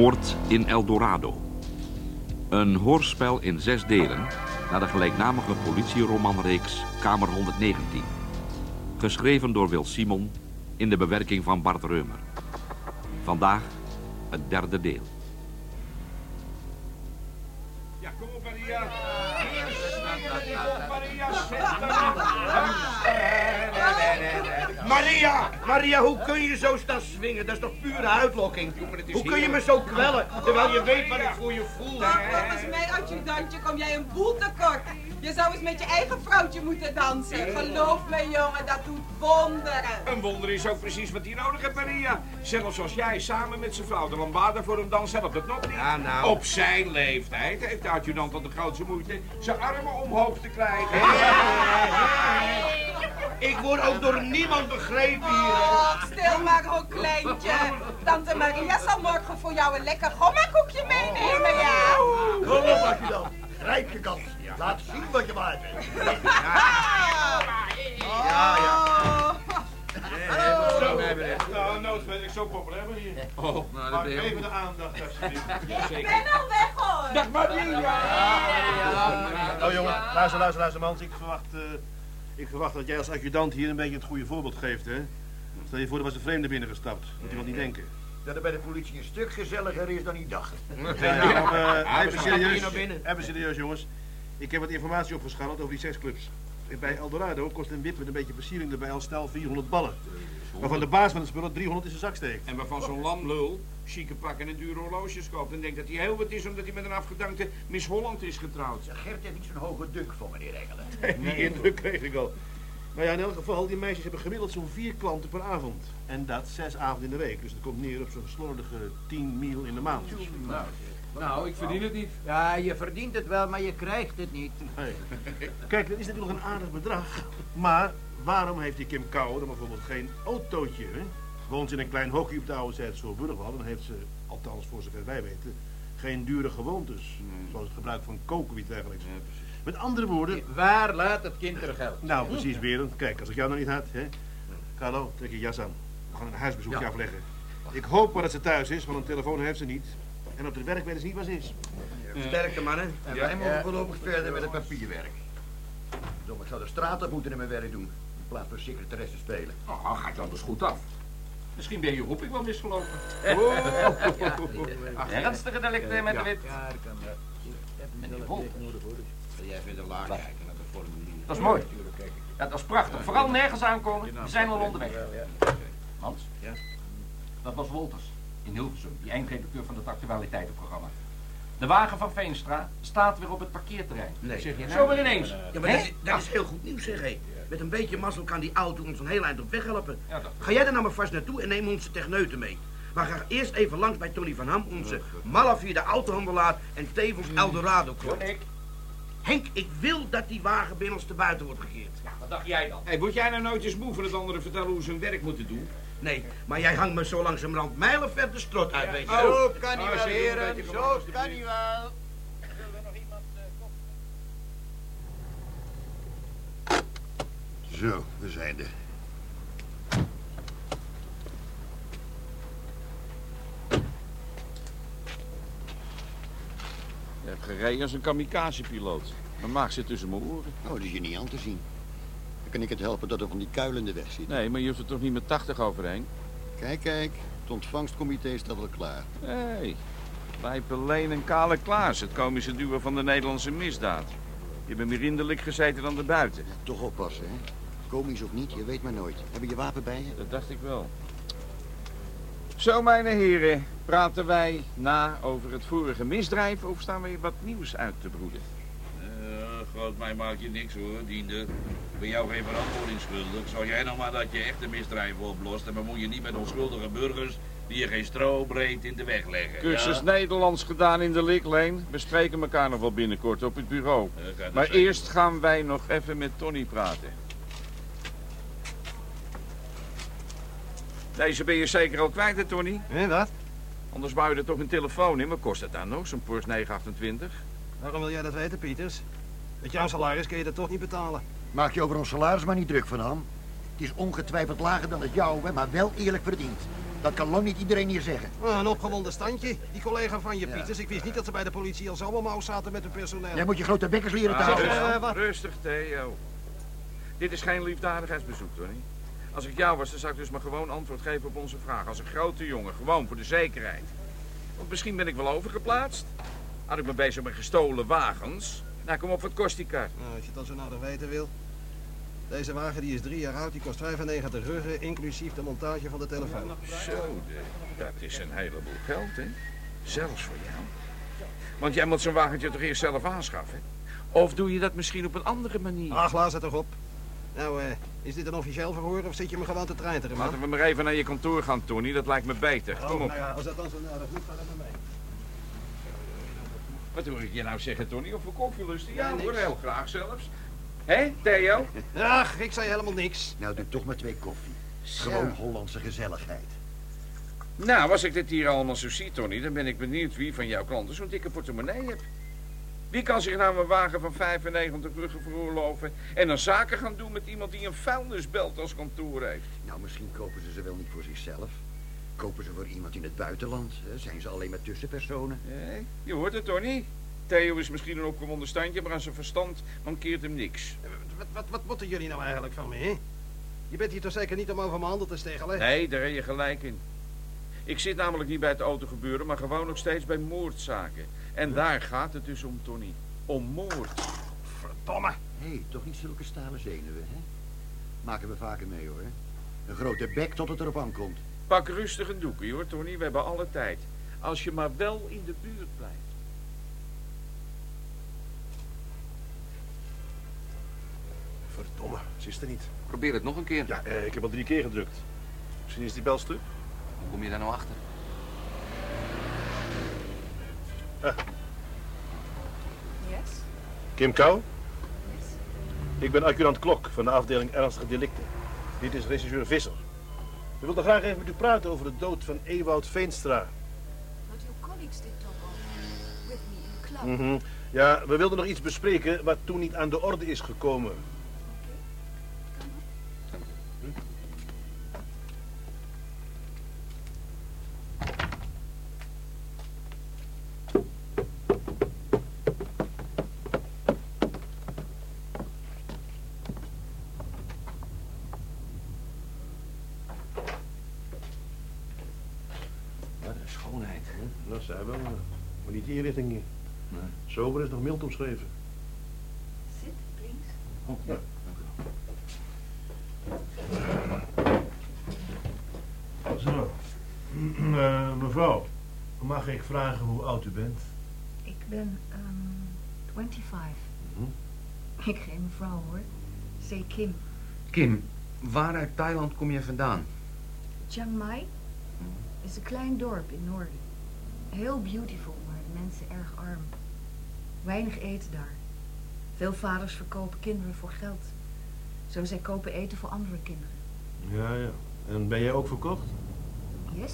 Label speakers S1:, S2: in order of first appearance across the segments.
S1: Moord in El Dorado. Een hoorspel in zes delen naar de gelijknamige politieromanreeks Kamer 119. Geschreven door Wil Simon in de bewerking van Bart Reumer. Vandaag het derde deel.
S2: Ja, kom op, Maria, hoe kun je zo staan swingen? Dat is toch pure uitlokking? Hoe kun je me zo kwellen, terwijl je weet wat ik voor je voel?
S3: Volgens mij, adjudantje, kom jij een boel tekort. Je zou eens met je eigen vrouwtje moeten dansen. Geloof me, jongen, dat doet wonderen.
S2: Een wonder is ook precies wat hij nodig heeft, Maria. Zelfs als jij samen met zijn vrouw de lambada voor hem danst, helpt het nog niet.
S4: Ja, nou.
S2: Op zijn leeftijd heeft de adjudant al de grootste moeite zijn armen omhoog te krijgen. Ik word ook door niemand begrepen hier.
S3: Och, stil maar, ook kleintje. Tante Maria zal morgen voor jou een lekker gommakoekje meenemen, ja.
S4: Kom op, adjudant. Grijp je kans. Laat zien wat je waard bent.
S3: Ja, ja.
S2: Zo, nou, nooit ben ik zo populair maar hier.
S5: Oh, nou,
S2: Maar
S5: dat ben je
S2: even de aandacht, alsjeblieft.
S3: Ik ben al weg, hoor.
S2: Dag Maria!
S4: Nou jongen, luister, luister, luister, Mans. Ik verwacht, eh, ik verwacht dat jij als adjudant hier een beetje het goede voorbeeld geeft, hè? Stel je voor, er was een vreemde binnengestapt. Moet je wel niet denken.
S6: Dat het bij de politie een stuk gezelliger is dan ik dacht.
S4: Ja, eh, even serieus. Even serieus, jongens. Ik heb wat informatie opgescharreld over die seksclubs. Bij Eldorado kost een wip met een beetje versiering erbij al snel 400 ballen. Waarvan de baas van het spul 300 in zijn zak steekt.
S2: En waarvan zo'n lamlul chique pakken en dure horloges koopt en denkt dat hij heel wat is omdat hij met een afgedankte Miss Holland is getrouwd.
S6: Gert heeft niet zo'n hoge dunk voor meneer Engelen.
S4: Die indruk kreeg ik al. Maar ja, in elk geval, die meisjes hebben gemiddeld zo'n vier klanten per avond. En dat zes avonden in de week. Dus dat komt neer op zo'n slordige 10 mil in de maand.
S5: Nou, ik verdien het niet.
S6: Ja, je verdient het wel, maar je krijgt het niet.
S4: Hey. Kijk, dat is natuurlijk een aardig bedrag. Maar waarom heeft die Kim Kouwer dan bijvoorbeeld geen autootje? Hè? Woont ze in een klein hokje op de oude Zuid-Zoolburgwal... dan heeft ze, althans voor zover wij weten, geen dure gewoontes. Zoals het gebruik van koken iets dergelijks. Met andere woorden...
S5: Waar laat het kind er geld?
S4: Nou, precies, Berend. Kijk, als ik jou nog niet had, hè. Carlo, trek je jas aan. We gaan een huisbezoekje
S5: Ja.
S4: afleggen. Ik hoop maar dat ze thuis is, want een telefoon heeft ze niet. En op het werk weten ze niet ze is.
S6: Sterkte mannen. En wij mogen voorlopig verder met het papierwerk. Dom, ik zou de straat op moeten in mijn werk doen. In plaats van secretaresse spelen.
S5: Oh, gaat anders goed af. Misschien ben je roeping wel misgelopen.
S7: Ernstige delicten met de wit.
S5: Meneer Wolf,
S6: Wil jij verder laag kijken naar de formulier?
S7: Dat is mooi. Ja, dat is prachtig. Vooral nergens aankomen. We zijn al onderweg. Hans?
S4: Ja?
S7: Dat was Wolters in Hilversum, die eindredacteur van het actualiteitenprogramma. De wagen van Veenstra staat weer op het parkeerterrein.
S6: Nee.
S7: Zeg je nou? Zo weer ineens.
S6: Ja, maar dat is, dat is heel goed nieuws, zeg hé. Met een beetje mazzel kan die auto ons een heel eind op weg helpen.
S7: Ja,
S6: Ga jij er nou maar vast naartoe en neem onze techneuten mee. Maar ga eerst even langs bij Tony van Ham, onze malafide autohandelaar en tevens Eldorado klant.
S7: ik.
S6: Henk, ik wil dat die wagen binnen ons te buiten wordt gekeerd.
S7: Wat dacht jij dan?
S2: Hey, word jij nou nooit eens moe van het anderen vertellen hoe ze hun werk moeten doen?
S6: Nee, maar jij hangt me zo langzamerhand mijlenver de strot uit, weet je.
S2: Zo
S6: kan
S2: niet wel, heren. Zo
S6: kan niet wel.
S8: Zo, we zijn er.
S1: Je hebt gereden als een kamikaze-piloot. Mijn maag zit tussen mijn oren.
S8: Oh, dat is je niet aan te zien. Dan kan ik het helpen dat er van die kuil in de weg zit.
S1: Nee, maar je hoeft er toch niet met 80 overheen?
S8: Kijk, kijk. Het ontvangstcomité staat al klaar.
S1: Hé, hey, Lijpen Leen en Kale Klaas, het komische duo van de Nederlandse misdaad. Je bent meer innerlijk gezeten dan erbuiten.
S8: Toch oppassen, hè. Komisch of niet, je weet maar nooit. Heb je je wapen bij je?
S1: Dat dacht ik wel. Zo, mijn heren, praten wij na over het vorige misdrijf of staan we wat nieuws uit te broeden?
S9: Ja, groot mij maakt je niks hoor, diender. Ik ben jou geen verantwoording schuldig. Zorg jij nog maar dat je echte misdrijven oplost en bemoei je niet met onschuldige burgers die je geen stro breed in de weg leggen.
S1: Cursus
S9: ja?
S1: Nederlands gedaan in de Likleen. We spreken elkaar nog wel binnenkort op het bureau.
S9: Dat
S1: Maar
S9: zeker.
S1: eerst gaan wij nog even met Tony praten. Deze ben je zeker al kwijt, hè, Tony?
S4: Hé, wat?
S1: Anders bouw je er toch een telefoon in. Wat kost het dan nog, zo'n Porsche 928?
S4: Waarom wil jij dat weten, Pieters? Met jouw salaris kun je dat toch niet betalen.
S8: Maak je over ons salaris maar niet druk van Ham. Het is ongetwijfeld lager dan het jouwe, maar wel eerlijk verdiend. Dat kan lang niet iedereen hier zeggen.
S10: Ah, een opgewonden standje. Die collega van je, Pieters. Ik wist niet dat ze bij de politie al zo allemaal zaten met hun personeel.
S8: Jij moet je grote bekkers leren te
S2: Ah,
S8: houden.
S2: rustig,
S10: Eh, wat?
S2: rustig, Theo. Dit is geen liefdadigheidsbezoek, Tony. Als ik jou was, dan zou ik dus maar gewoon antwoord geven op onze vraag. Als een grote jongen, gewoon voor de zekerheid. Want misschien ben ik wel overgeplaatst. Had ik me bezig met gestolen wagens. Nou, kom op, wat kost die kar?
S10: Nou, als je het dan zo nodig weten wil. Deze wagen die is drie jaar oud, die kost 95 ruggen, inclusief de montage van de telefoon.
S2: Zo, de, dat is een heleboel geld, hè? Zelfs voor jou. Want jij moet zo'n wagentje toch eerst zelf aanschaffen? Of doe je dat misschien op een andere manier?
S10: Ach, laat het toch op. Nou, eh, is dit een officieel verhoor of zit je me gewoon te treinteren, man?
S2: Laten we maar even naar je kantoor gaan, Tony. Dat lijkt me beter. Kom
S10: Oh,
S2: op.
S10: nou ja, als dat dan zo nodig moet, ga dan maar mee.
S2: Wat hoor ik je nou zeggen, Tony? Of voor koffielusten? Ja, hoor, heel graag zelfs. Hé, Theo?
S10: Ach, ik zei helemaal niks.
S8: Nou, doe toch maar twee koffie. Gewoon Hollandse gezelligheid.
S2: Nou, als ik dit hier allemaal zo zie, Tony, dan ben ik benieuwd wie van jouw klanten zo'n dikke portemonnee heeft. Wie kan zich nou een wagen van 95 ruggen veroorloven en dan zaken gaan doen met iemand die een vuilnisbelt als kantoor heeft?
S8: Nou, misschien kopen ze ze wel niet voor zichzelf. Kopen ze voor iemand in het buitenland. hè? Zijn ze alleen maar tussenpersonen.
S2: Hé, je hoort het, Tony. Theo is misschien een opgewonden standje, maar aan zijn verstand mankeert hem niks.
S10: Wat, wat, wat moeten jullie nou eigenlijk van me, hè? Je bent hier toch zeker niet om over mijn handel te steggelen?
S2: Nee, daar heb je gelijk in. Ik zit namelijk niet bij het autogebeuren, maar gewoon nog steeds bij moordzaken. En daar gaat het dus om, Tony. Om moord.
S10: Verdomme.
S8: Hé, hey, toch niet zulke stalen zenuwen, hè? Maken we vaker mee, hoor. Een grote bek tot het erop aankomt.
S2: Pak rustig een doekje, hoor, Tony. We hebben alle tijd. Als je maar wel in de buurt blijft.
S4: Verdomme, ze is er niet.
S1: Probeer het nog een keer.
S4: Ja, eh, ik heb al drie keer gedrukt. Misschien is die bel stuk.
S1: Hoe kom je daar nou achter?
S3: Yes?
S4: Kim Kou? Ik ben adjudant Klok van de afdeling Ernstige Delicten. Dit is regisseur Visser. We wilden graag even met u praten over de dood van Ewout Veenstra.
S11: But your colleagues did talk over with me in club.
S4: Mhm. Ja, we wilden nog iets bespreken wat toen niet aan de orde is gekomen. Sober is nog mild omschreven.
S11: Sit, please.
S1: Oh, ja.
S4: Zo. Eh, mevrouw, mag ik vragen hoe oud u bent?
S11: Ik ben ehm 25.
S4: Mhm.
S11: Ik geen mevrouw hoor. Say Kim.
S1: Kim, waar uit Thailand kom je vandaan?
S11: Chiang Mai is een klein dorp in Noorden. Heel beautiful, maar de mensen erg arm. Weinig eten daar. Veel vaders verkopen kinderen voor geld. Zo zij kopen eten voor andere kinderen.
S4: Ja, ja. En ben jij ook verkocht?
S11: Yes,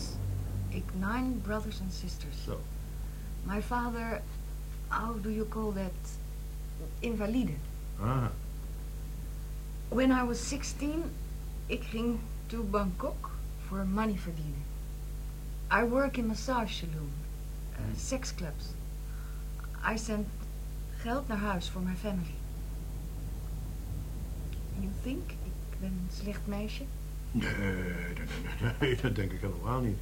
S11: ik nine brothers and sisters.
S4: Zo.
S11: My father, how do you call that? Invalide.
S4: Ah.
S11: When I was 16, ik ging to Bangkok voor money verdienen. I work in massage saloon, uh, sex clubs. I send geld naar huis voor mijn family. You think ik ben een slecht meisje?
S4: Nee, nee, nee, nee, nee, dat denk ik helemaal niet.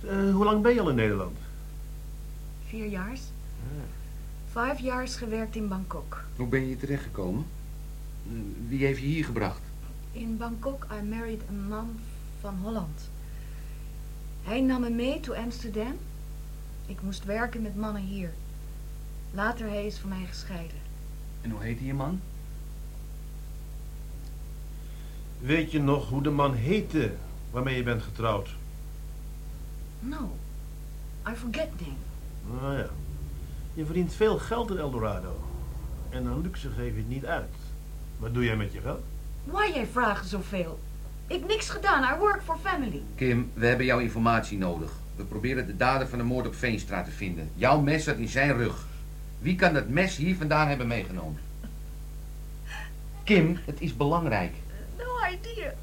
S4: Eh, hoe lang ben je al in Nederland?
S11: Vier jaar. Vijf jaar gewerkt in Bangkok.
S1: Hoe ben je hier terechtgekomen? Eh, Wie heeft je hier gebracht?
S11: In Bangkok I married een man van Holland. Hij nam me mee to Amsterdam. Ik moest werken met mannen hier. Later hij is van mij gescheiden.
S1: En hoe heette je man?
S4: Weet je nog hoe de man heette waarmee je bent getrouwd?
S11: No, I forget name.
S4: Nou ja. Je verdient veel geld in Eldorado. En aan luxe geef je het niet uit. Wat doe jij met je geld?
S11: Why jij vragen zoveel? Ik niks gedaan, I work for family.
S1: Kim, we hebben jouw informatie nodig. We proberen de dader van de moord op Veenstra te vinden. Jouw mes zat in zijn rug. Wie kan dat mes hier vandaan hebben meegenomen? Kim, het is belangrijk.
S11: No, idea.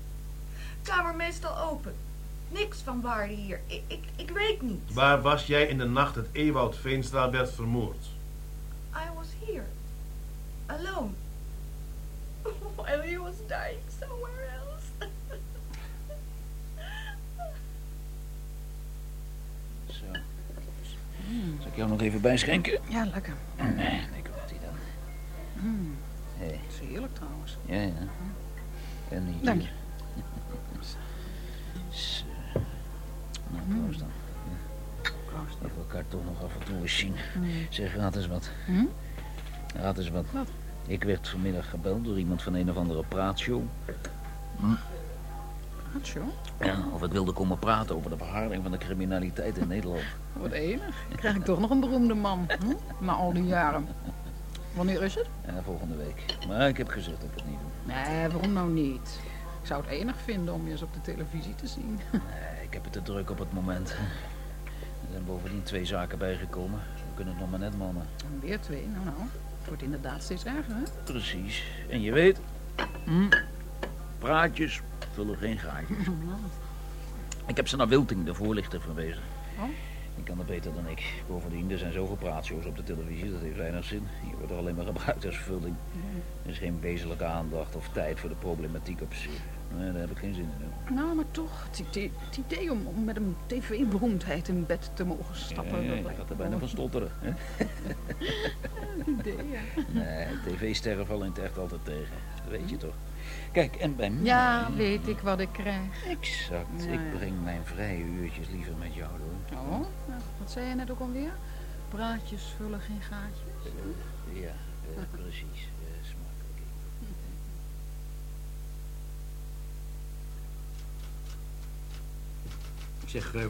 S11: Kamer meestal open. Niks van waarde hier. Ik, ik, ik weet niet.
S4: Waar was jij in de nacht dat Ewout Veenstra werd vermoord?
S11: I was here. Alone. While he was dying somewhere
S12: Zo. Zal ik jou nog even bijschenken?
S13: Ja, lekker.
S12: Nee, ik wat hij dan.
S13: Mm,
S12: Hey.
S13: dat is heerlijk trouwens.
S12: Ja, ja. En niet.
S13: Dank je.
S12: Zo. Nou, proost dan.
S13: Proost.
S12: Dat we elkaar toch nog af en toe eens zien.
S13: Mm.
S12: Zeg, raad eens wat.
S13: Hm?
S12: Raad eens wat.
S13: Wat?
S12: Ik werd vanmiddag gebeld door iemand van een of andere praatshow. Hm. Ja, of ik wilde komen praten over de verharding van de criminaliteit in Nederland.
S13: Wat enig. Krijg ik toch nog een beroemde man, hm? Na al die jaren. Wanneer is het?
S12: Ja, volgende week. Maar ik heb gezegd dat ik het niet doe.
S13: Nee, waarom nou niet? Ik zou het enig vinden om je eens op de televisie te zien.
S12: Nee, ik heb het te druk op het moment. Er zijn bovendien twee zaken bijgekomen. We kunnen het nog maar net mannen.
S13: En weer twee, nou nou. Het wordt inderdaad steeds erger, hè?
S12: Precies. En je weet, praatjes vullen geen gaatjes. Ik heb ze naar Wilting, de voorlichter, verwezen.
S13: Oh?
S12: Die kan er beter dan ik. Bovendien, er zijn zoveel praatshows op de televisie, dat heeft weinig zin. Je wordt er alleen maar gebruikt als vulling. Er is geen wezenlijke aandacht of tijd voor de problematiek op zich. Nee, daar heb ik geen zin in.
S13: Nou, maar toch, het idee, om, om met een tv-beroemdheid in bed te mogen stappen.
S12: Ja,
S13: dat
S12: gaat er bijna van stotteren. Hè?
S13: Idee, ja.
S12: Nee, tv-sterren vallen in het echt altijd tegen. Dat weet je toch? Kijk, en bij mij...
S13: Ja, weet ik wat ik krijg.
S12: Exact.
S13: Ja,
S12: ik
S13: ja.
S12: breng mijn vrije uurtjes liever met jou door.
S13: Oh, nou, wat zei je net ook alweer? Praatjes vullen geen gaatjes.
S12: Ja, eh, precies. Eh, smakelijk.
S6: Zeg, eh,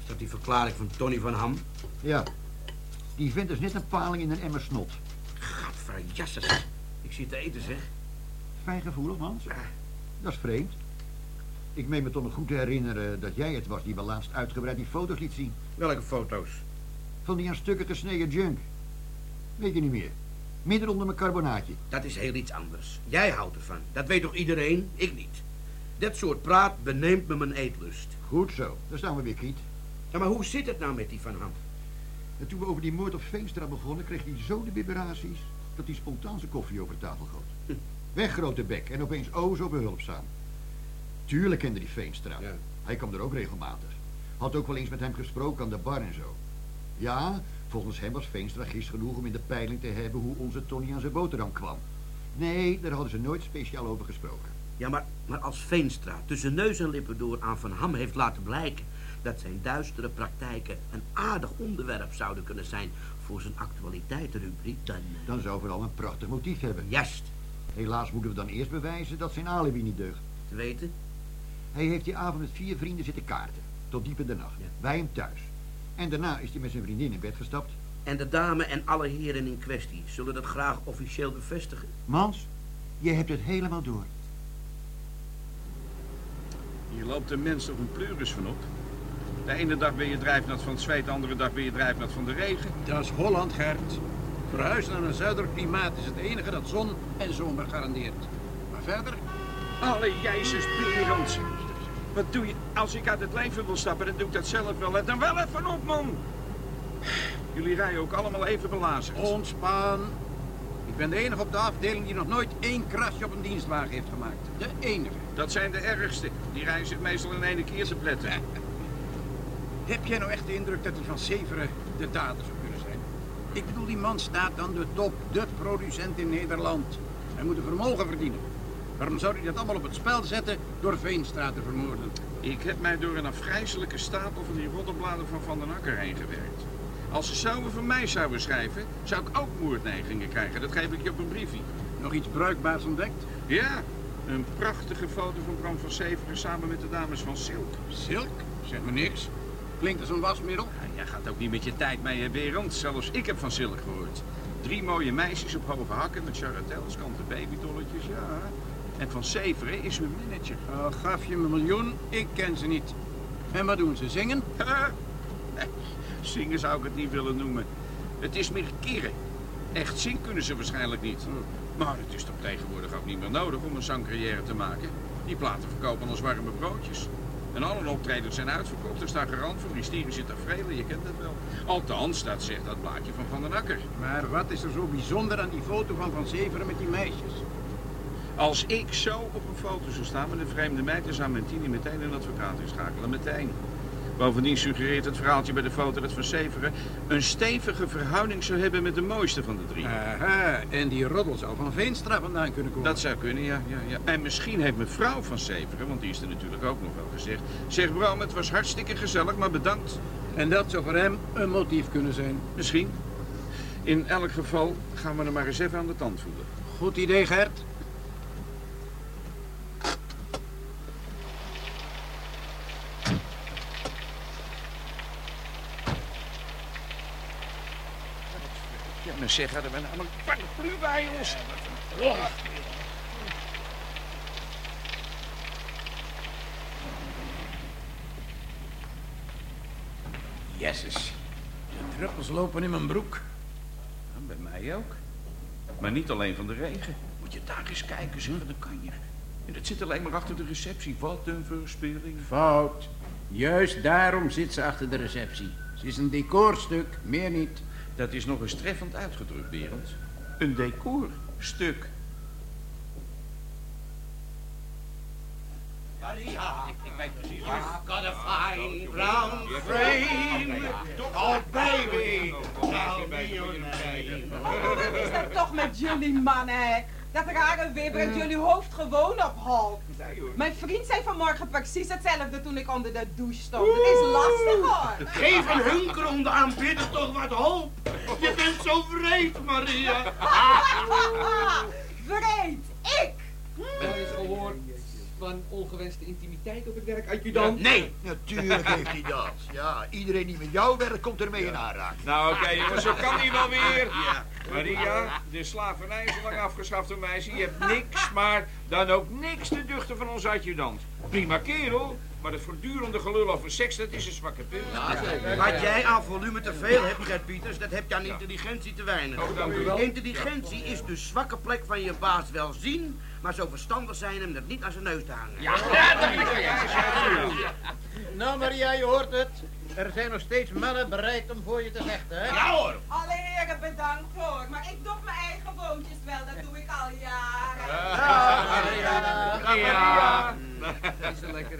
S6: is dat die verklaring van Tony van Ham?
S8: Ja. Die vindt dus net een paling in een emmer snot.
S6: Gadverjasses. Ik zit te eten, zeg.
S8: Fijn gevoelig, Mans. Dat is vreemd. Ik meen me toch nog goed te herinneren dat jij het was die me laatst uitgebreid die foto's liet zien.
S6: Welke foto's?
S8: Van die aan stukken gesneden junk. Weet je niet meer? Midden onder mijn carbonaatje.
S6: Dat is heel iets anders. Jij houdt ervan. Dat weet toch iedereen? Ik niet. Dat soort praat beneemt me mijn eetlust.
S8: Goed zo, dan staan we weer kiet.
S6: Ja, maar hoe zit het nou met die Van Ham?
S8: En toen we over die moord op Veenstra begonnen, kreeg hij zo de vibraties dat hij spontaan zijn koffie over tafel goot. Weg, grote bek, en opeens o zo behulpzaam. Tuurlijk kende die Veenstra. Hij kwam er ook regelmatig. Had ook wel eens met hem gesproken aan de bar en zo. Ja, volgens hem was Veenstra gist genoeg om in de peiling te hebben hoe onze Tony aan zijn boterham kwam. Nee, daar hadden ze nooit speciaal over gesproken.
S6: Ja, maar, maar als Veenstra tussen neus en lippen door aan Van Ham heeft laten blijken... dat zijn duistere praktijken een aardig onderwerp zouden kunnen zijn... voor zijn actualiteitenrubriek, dan... eh,
S8: Dan zou vooral een prachtig motief hebben.
S6: Juist.
S8: Helaas moeten we dan eerst bewijzen dat zijn alibi niet deugt.
S6: Te weten?
S8: Hij heeft die avond met vier vrienden zitten kaarten. Tot diep in de nacht. Bij hem thuis. En daarna is hij met zijn vriendin in bed gestapt.
S6: En de dame en alle heren in kwestie zullen dat graag officieel bevestigen.
S8: Mans, je hebt het helemaal door.
S2: Hier loopt een mens toch een pleuris van op. De ene dag ben je drijfnat van het zweet, de andere dag ben je drijfnat van de regen.
S5: Dat is Holland, Gert. Verhuizen naar een zuidelijk klimaat is het enige dat zon en zomer garandeert. Maar verder?
S2: Alle Jezus Berends. Wat doe je? Als ik uit het leven wil stappen, dan doe ik dat zelf wel. Let dan wel even op, man. Jullie rijden ook allemaal even belazerd.
S5: Ontspan. Ik ben de enige op de afdeling die nog nooit één krasje op een dienstwagen heeft gemaakt. De enige.
S2: Dat zijn de ergste. Die rijden zich meestal in ene keer te pletten.
S5: Heb jij nou echt de indruk dat die van Severen de dader? Ik bedoel, die man staat aan de top, de producent in Nederland. Hij moet een vermogen verdienen. Waarom zou hij dat allemaal op het spel zetten door Veenstra te vermoorden?
S2: Ik heb mij door een afgrijzelijke stapel van die roddelbladen van Van den Akker heen gewerkt. Als ze zouden van mij zouden schrijven, zou ik ook moordneigingen krijgen. Dat geef ik je op een briefje.
S5: Nog iets bruikbaars ontdekt?
S2: Ja, een prachtige foto van Bram van Severen samen met de dames van Silk.
S5: Silk? Zeg me niks. Klinkt als een wasmiddel.
S2: Ja, jij gaat ook niet met je tijd mee, hè, Berend. Zelfs ik heb van Silk gehoord. Drie mooie meisjes op hoge hakken met charretels, kanten babydolletjes, ja. En van Severen is hun manager.
S5: Oh, gaf je me een miljoen, ik ken ze niet. En wat doen ze, zingen?
S2: Nee, Zingen zou ik het niet willen noemen. Het is meer kirren. Echt zien kunnen ze waarschijnlijk niet. Maar het is toch tegenwoordig ook niet meer nodig om een zangcarrière te maken. Die platen verkopen als warme broodjes. En alle optredens zijn uitverkocht. Er staat garant voor hysterische tafereelen, je kent het wel. Althans, dat zegt dat blaadje van Van den Akker.
S14: Maar wat is er zo bijzonder aan die foto van Van Zeveren met die meisjes?
S2: Als ik zo op een foto zou staan met een vreemde meid, dan zou Mentini meteen een advocaat inschakelen. Meteen. Bovendien suggereert het verhaaltje bij de foto dat Van Severen een stevige verhouding zou hebben met de mooiste van de drie.
S14: Aha, en die roddel zou van Veenstra vandaan kunnen komen.
S2: Dat zou kunnen, ja, ja, ja. En misschien heeft mevrouw van Severen, want die is er natuurlijk ook nog wel gezegd... Zeg Bram, het was hartstikke gezellig, maar bedankt.
S14: En dat zou voor hem een motief kunnen zijn.
S2: Misschien. In elk geval gaan we er maar eens even aan de tand voelen.
S14: Goed idee, Gert.
S2: Ja, maar zeg, hadden we nou een paraplu bij ons?
S14: Jezus. De druppels lopen in mijn broek.
S2: Ja, bij mij ook. Maar niet alleen van de regen. Moet je daar eens kijken, zeg, dan kan je. En dat zit alleen maar achter de receptie. Wat een verspilling.
S14: Fout. Juist daarom zit ze achter de receptie. Ze is een decorstuk, meer niet.
S2: Dat is nog eens treffend uitgedrukt, Berend. Een decorstuk.
S15: Ja, ik weet precies. You've got a fine brown frame. Oh baby, tell me your name.
S3: Wat is dat toch met jullie mannen, hè? Dat rare weer brengt jullie hoofd gewoon op hol. Mijn vriend zei vanmorgen precies hetzelfde toen ik onder de douche stond. Het is lastig hoor.
S6: Geef een hunkerende aanbidder toch wat hoop. Je bent zo vreed, Maria.
S3: Vreed, ik!
S16: Wel eens gehoord van ongewenste intimiteit op het werk, adjudant?
S8: Nee, natuurlijk heeft hij dat. Ja, iedereen die met jou werkt, komt ermee in aanraking.
S7: Nou oké jongens, zo kan hij wel weer. Maria, de slavernij is al lang afgeschaft door meisje. Je hebt niks, maar dan ook niks te duchten van ons adjudant. Prima kerel, maar het voortdurende gelul over seks, dat is een zwakke pil.
S6: Wat jij aan volume te veel hebt, Gert Pieters, dat heb je aan intelligentie te weinig.
S7: Oh, dank u wel.
S6: Intelligentie is de zwakke plek van je baas wel zien, maar zo verstandig zijn hem dat niet aan zijn neus te hangen.
S7: Ja,
S14: Nou Maria, je hoort het. Er zijn nog steeds mannen bereid om voor je te vechten, hè?
S6: Ja hoor.
S3: Alle heren bedankt hoor, maar ik doe mijn eigen woontjes wel, dat doe ik al jaren.
S14: Ja.
S16: Dat is een lekker.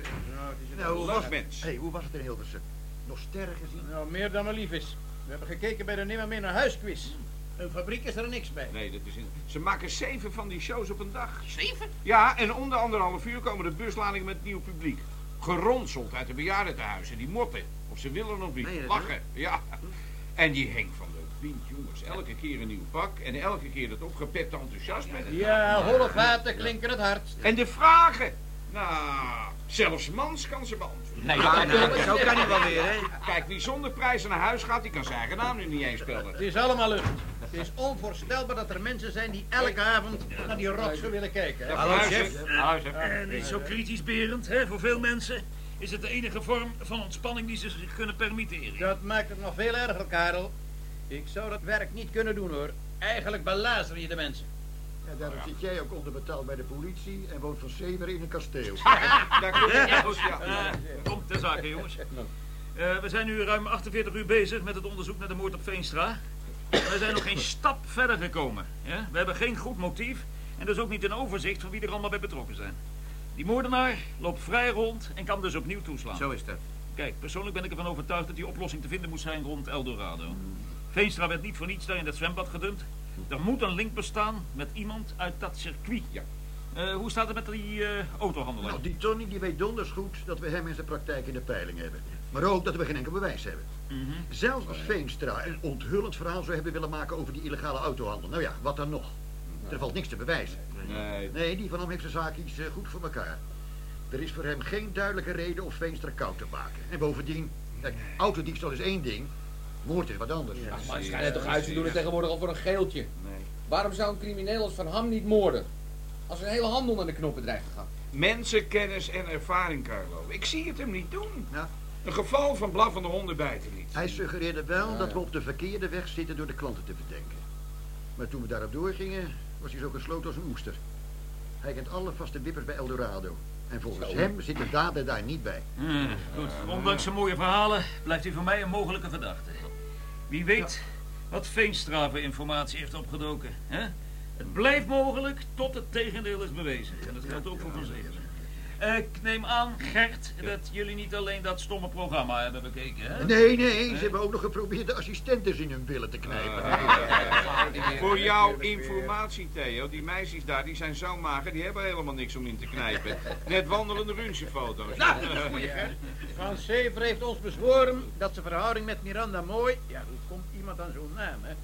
S8: Nou, hoe was, het?
S2: mens.
S8: Hey, hoe was het in Hilversum? Nog sterren gezien?
S14: Nou, meer dan me lief is. We hebben gekeken bij de Nimmer meer naar huisquiz. Een fabriek is er niks bij.
S2: Nee, dat is in... Ze maken zeven van die shows op een dag.
S6: Zeven?
S2: Ja, en om de anderhalf uur komen de busladingen met nieuw publiek. Geronseld uit de bejaardentehuizen. Die motten. Of ze willen of niet. Lachen. Ja. En die Henk van de Wind, jongens. Elke keer een nieuw pak. En elke keer dat opgepepte enthousiasme.
S14: Ja, holle vaten klinken het hardst.
S2: En de vragen. Nou, zelfs Mans kan ze beantwoorden.
S6: Nee, ja, nou, zo kan hij wel weer, hè?
S2: Kijk, wie zonder prijzen naar huis gaat, die kan zijn eigen naam nu niet eens spellen.
S14: Het is allemaal lucht. Het is onvoorstelbaar dat er mensen zijn die elke avond naar die rotsen willen kijken. hè?
S2: Hallo, chef. Hallo, chef.
S17: En niet zo kritisch, Berend, hè? voor veel mensen is het de enige vorm van ontspanning die ze zich kunnen permitteren.
S14: Dat maakt het nog veel erger, Karel. Ik zou dat werk niet kunnen doen, hoor. Eigenlijk belazer je de mensen.
S8: Ja, daarom zit jij ook onderbetaald bij de politie en woont van Severen in een kasteel.
S2: Daar komt het ja. ja.
S17: Komt ter zake, jongens. Eh, we zijn nu ruim 48 uur bezig met het onderzoek naar de moord op Veenstra. We zijn nog geen stap verder gekomen. Ja? We hebben geen goed motief en dus ook niet een overzicht van wie er allemaal bij betrokken zijn. Die moordenaar loopt vrij rond en kan dus opnieuw toeslaan.
S6: Zo is dat.
S17: Kijk, persoonlijk ben ik ervan overtuigd dat die oplossing te vinden moet zijn rond Eldorado. Veenstra werd niet voor niets daar in dat zwembad gedumpt. Er moet een link bestaan met iemand uit dat circuit.
S2: Ja.
S17: Eh, hoe staat het met die eh autohandelaar?
S8: Nou, die Tony die weet donders goed dat we hem in zijn praktijk in de peiling hebben. Maar ook dat we geen enkel bewijs hebben.
S17: Mhm.
S8: Zelfs als Veenstra een onthullend verhaal zou hebben willen maken over die illegale autohandel. Nou ja, wat dan nog? Er valt niks te bewijzen.
S2: Nee.
S8: Nee, die van hem heeft zijn zaakjes eh, goed voor elkaar. Er is voor hem geen duidelijke reden om Veenstra koud te maken. En bovendien, kijk, autodiefstal is één ding, moord is wat anders.
S16: Ach, maar het schijnt toch uit te doen het tegenwoordig al voor een geeltje.
S2: Nee.
S16: Waarom zou een crimineel als Van Ham niet moorden? Als een hele handel naar de knoppen dreigt te gaan.
S2: Mensenkennis en ervaring, Carlo. Ik zie het hem niet doen.
S8: Ja.
S2: Een geval van blaffende honden bijten niet.
S8: Hij suggereerde wel dat we op de verkeerde weg zitten door de klanten te verdenken. Maar toen we daarop doorgingen, was hij zo gesloten als een oester. Hij kent alle vaste wippers bij Eldorado. En volgens
S17: Zo.
S8: hem zit de dader daar niet bij.
S17: Hmm, goed, ondanks zijn mooie verhalen blijft hij voor mij een mogelijke verdachte. Wie weet wat Veenstra voor informatie heeft opgedoken. Hè? Het blijft mogelijk tot het tegendeel is bewezen. En dat geldt ook voor Van Zeven. Ik neem aan, Gert, dat jullie niet alleen dat stomme programma hebben bekeken, hè?
S8: Nee, nee, ze hebben ook nog geprobeerd de assistentes in hun billen te knijpen.
S2: Voor jouw informatie, Theo, die meisjes daar, die zijn zo mager, die hebben helemaal niks om in te knijpen. Net wandelende röntgenfoto's.
S5: Nou, dat is goed, hè? Frans Sever heeft ons bezworen dat zijn verhouding met Miranda Mooi... Ja, hoe komt iemand aan zo'n naam, hè?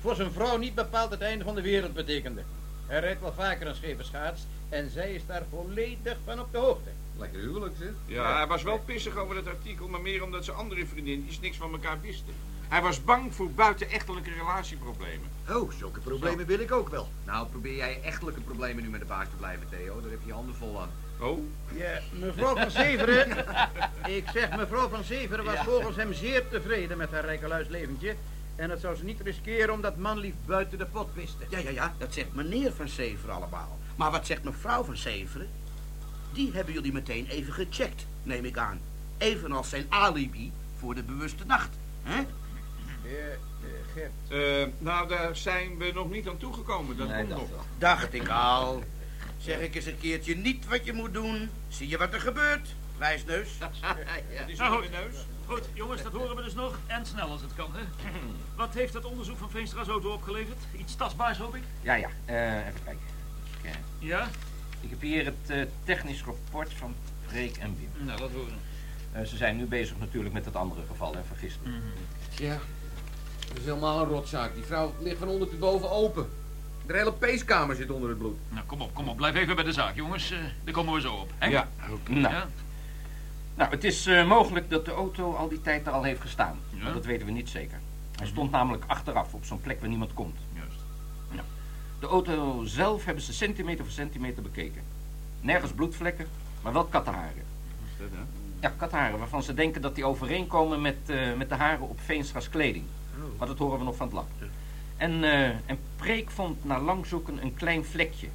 S5: Voor zijn vrouw niet bepaald het einde van de wereld betekende. Hij rijdt wel vaker een scheve schaats en zij is daar volledig van op de hoogte.
S2: Lekker huwelijk, zeg. Ja, hij was wel pissig over dat artikel, maar meer omdat zijn andere vriendinnetjes niks van elkaar wisten. Hij was bang voor buitenechtelijke relatieproblemen.
S8: Oh, zulke problemen wil ik ook wel.
S18: Nou, probeer jij echtelijke problemen nu met de baas te blijven, Theo. Daar heb je je handen vol aan.
S2: Oh?
S5: Ja, mevrouw van Severen... ik zeg, mevrouw van Severen was
S6: Ja.
S5: volgens hem zeer tevreden met haar rijkeluis leventje. En het zou ze niet riskeren omdat manlief buiten de pot wisten.
S6: Ja, ja, ja, dat zegt meneer Van Severen allemaal. Maar wat zegt mevrouw Van Severen? Die hebben jullie meteen even gecheckt, neem ik aan. Evenals zijn alibi voor de bewuste nacht. hè?
S5: Gert.
S2: Eh, nou, daar zijn we nog niet aan toegekomen. Dat komt nog.
S6: Dacht ik al. Zeg ik eens een keertje niet wat je moet doen. Zie je wat er gebeurt? Wijsneus.
S2: is
S17: Nou, goed. Goed, jongens, dat horen we dus nog. En snel als het kan, hè? Wat heeft dat onderzoek van Veenstra's auto opgeleverd? Iets tastbaars, hoop ik?
S7: Ja, ja, eh, even kijken.
S17: Ja?
S7: Ik heb hier het eh, technisch rapport van Freek en Wim.
S17: Nou, dat horen
S7: Eh, ze zijn nu bezig natuurlijk met het andere geval, hè, van gisteren.
S16: Ja, dat is helemaal een rotzaak. Die vrouw ligt van onder tot boven open. De hele peeskamer zit onder het bloed.
S17: Nou, kom op, kom op. Blijf even bij de zaak, jongens. Eh, daar komen we zo op. Hè?
S7: Ja, nou.
S17: Ja?
S7: Nou, het is eh, mogelijk dat de auto al die tijd er al heeft gestaan.
S17: Ja.
S7: Maar dat weten we niet zeker. Hij stond namelijk achteraf op zo'n plek waar niemand komt. De auto zelf hebben ze centimeter voor centimeter bekeken. Nergens bloedvlekken, maar wel kattenharen. Ja, kattenharen, waarvan ze denken dat die overeenkomen met, eh, met de haren op Veenstra's kleding. Maar dat horen we nog van het lab. En, eh, en Preek vond na lang zoeken een klein vlekje.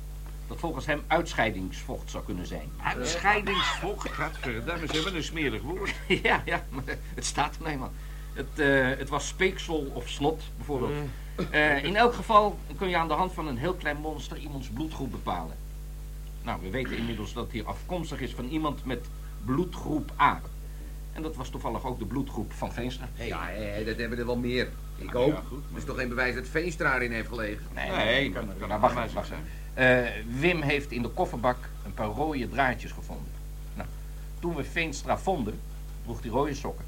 S7: Dat volgens hem uitscheidingsvocht zou kunnen zijn.
S2: Uitscheidingsvocht? Gadverdamme, ze hebben een smerig woord.
S7: ja, ja, maar het staat er nou eenmaal. Het, eh, het was speeksel of snot, bijvoorbeeld. Eh, in elk geval kun je aan de hand van een heel klein monster iemands bloedgroep bepalen. Nou, we weten inmiddels dat hij afkomstig is van iemand met bloedgroep A. En dat was toevallig ook de bloedgroep van Veenstra.
S16: Ja, dat hebben er wel meer. Ik ook. Dat is toch geen bewijs dat Veenstra erin heeft gelegen?
S7: Nee,
S2: Nee,
S7: kan,
S2: kan- kan
S7: nou,
S2: maar
S7: wacht,
S2: zijn.
S7: Eh, Wim heeft in de kofferbak een paar rode draadjes gevonden. Nou, toen we Veenstra vonden, droeg hij rode sokken.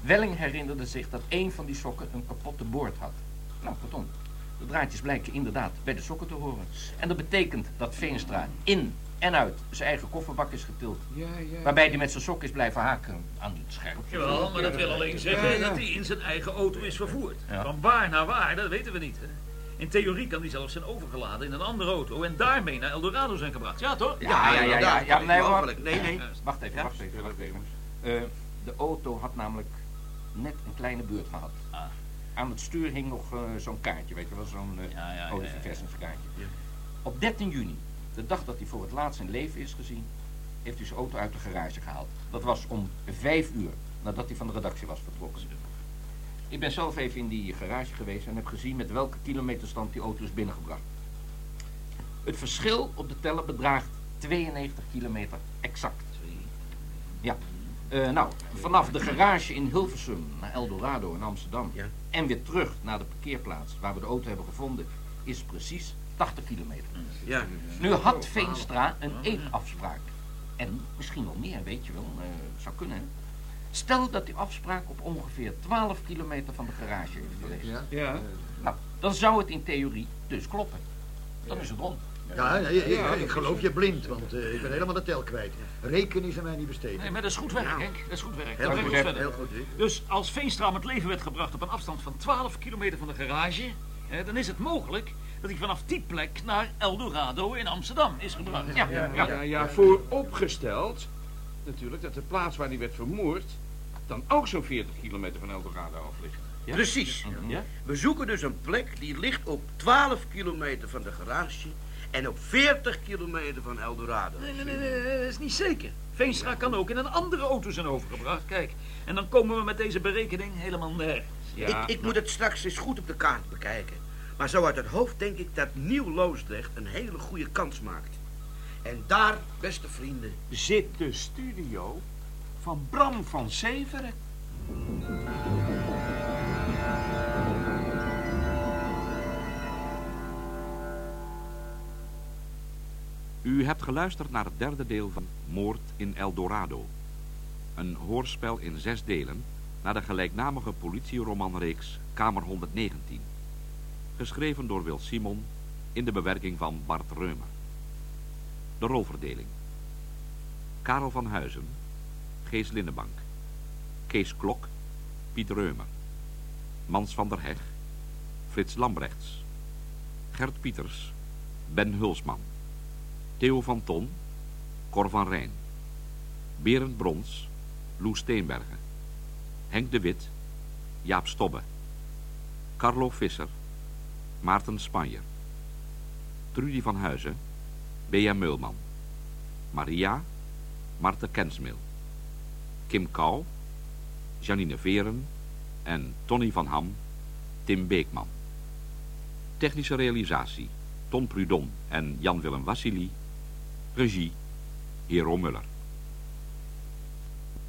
S7: Welling herinnerde zich dat een van die sokken een kapotte boord had. Nou, kortom, de draadjes blijken inderdaad bij de sokken te horen. En dat betekent dat Veenstra in en uit zijn eigen kofferbak is getild.
S16: Ja, ja.
S7: Waarbij hij met zijn sok is blijven haken aan het scherp.
S17: Jawel, maar dat wil alleen zeggen
S16: Ja, ja.
S17: dat hij in zijn eigen auto is vervoerd.
S7: Ja.
S17: Van waar naar waar, dat weten we niet. Hè? In theorie kan hij zelfs zijn overgeladen in een andere auto en daarmee naar Eldorado zijn gebracht. Ja, toch?
S7: Ja, ja, ja, ja, nee, maar-.
S6: Nee, nee.
S7: Wacht even,
S6: Ja?
S7: wacht even, wacht even. Eh, de auto had namelijk net een kleine beurt gehad.
S17: Ah.
S7: Aan het stuur hing nog eh, zo'n kaartje, weet je wel, zo'n uh,
S17: Ja, ja, ja,
S7: olieverversingskaartje. Op 13 juni, de dag dat hij voor het laatst in leven is gezien, heeft hij zijn auto uit de garage gehaald. Dat was om vijf uur nadat hij van de redactie was vertrokken. Ik ben zelf even in die garage geweest en heb gezien met welke kilometerstand die auto is binnengebracht. Het verschil op de teller bedraagt 92 kilometer exact. Ja. Eh, nou, vanaf de garage in Hilversum naar Eldorado in Amsterdam en weer terug naar de parkeerplaats waar we de auto hebben gevonden, is precies 80 kilometer.
S6: Ja.
S7: Nu had Veenstra een eetafspraak. En misschien wel meer, weet je wel. eh, zou kunnen. hè. Stel dat die afspraak op ongeveer 12 kilometer van de garage heeft geweest.
S2: Ja.
S7: Nou, dan zou het in theorie dus kloppen. Dan is het rond.
S8: Ja, nee, ik, ik, ik geloof je blind, want eh, ik ben helemaal de tel kwijt. Rekenen is aan mij niet besteed.
S17: Nee, maar dat is goed werk, Henk. Dat is goed werk.
S8: Heel
S17: Dat
S8: goed,
S17: verder.
S8: Heel goed?
S17: Dus als Veenstra om het leven werd gebracht op een afstand van 12 kilometer van de garage... Hè, dan is het mogelijk dat hij vanaf die plek naar Eldorado in Amsterdam is gebracht.
S2: Ja, ja, ja, ja, vooropgesteld natuurlijk dat de plaats waar hij werd vermoord dan ook zo'n 40 kilometer van Eldorado af ligt.
S6: Precies.
S12: Ja?
S6: We zoeken dus een plek die ligt op 12 kilometer van de garage en op 40 kilometer van Eldorado.
S17: Nee, nee, nee, nee, dat is niet zeker. Veenstra kan ook in een andere auto zijn overgebracht. Kijk, en dan komen we met deze berekening helemaal nergens.
S6: ik, ik moet het straks eens goed op de kaart bekijken. Maar zo uit het hoofd denk ik dat Nieuw-Loosdrecht een hele goede kans maakt. En daar, beste vrienden...
S19: Zit de studio van Bram van Severen.
S1: U hebt geluisterd naar het derde deel van Moord in El Dorado. Een hoorspel in zes delen naar de gelijknamige politieromanreeks Kamer 119. Geschreven door Wil Simon in de bewerking van Bart Reumer. De rolverdeling. Karel van Huizen, Gees Linnebank. Kees Klok, Piet Reumer. Mans van der Heg, Frits Lambrechts. Gert Pieters, Ben Hulsman. Theo van Ton, Cor van Rijn. Berend Brons, Loes Steenbergen. Henk de Wit, Jaap Stobbe. Carlo Visser, Maarten Spanjer. Trudy van Huizen, Bea Meulman. Maria, Marten Kensmil. Kim Kou, Janine Veren en Tony van Ham, Tim Beekman. Technische realisatie, Ton Prudon en Jan-Willem Wassili. Regie, Hero Muller.